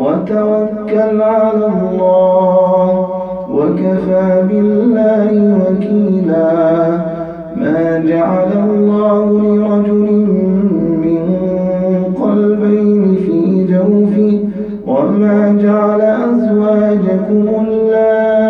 وتوكل على الله وكفى بالله وكيلا ما جعل الله لرجل من قلبين في جوفه وما جعل أزواجكم اللائي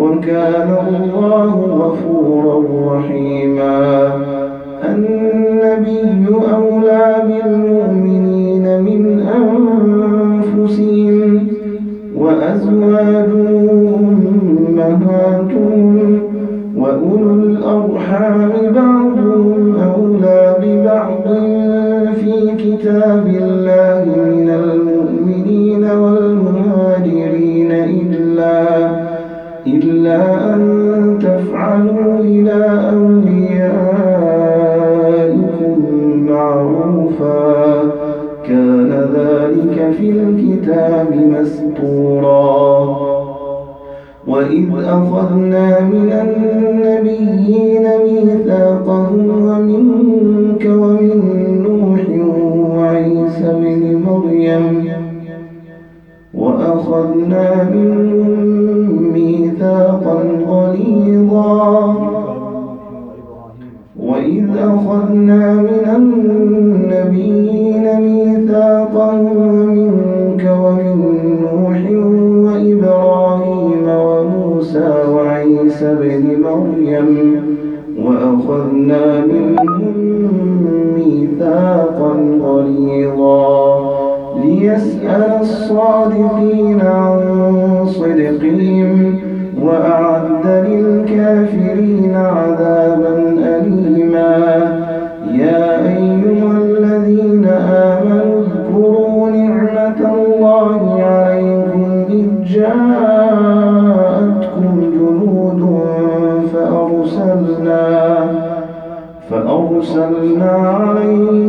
وكان الله غفورا رحيما. النبي أولى بالمؤمنين من أنفسهم وأزواجه أمهاتهم وأولو الأرحام بعضهم كان ذلك في الكتاب مسطورا وإذ أخذنا من النبيين ميثاقهم ومنك ومن نوح وعيسى بن مريم وأخذنا منهم ميثاقا غليظا. وإذ أخذنا من النبيين وعيسى بن مريم وأخذنا منهم ميثاقا غليظا ليسأل الصادقين عن أرسلنا عليهم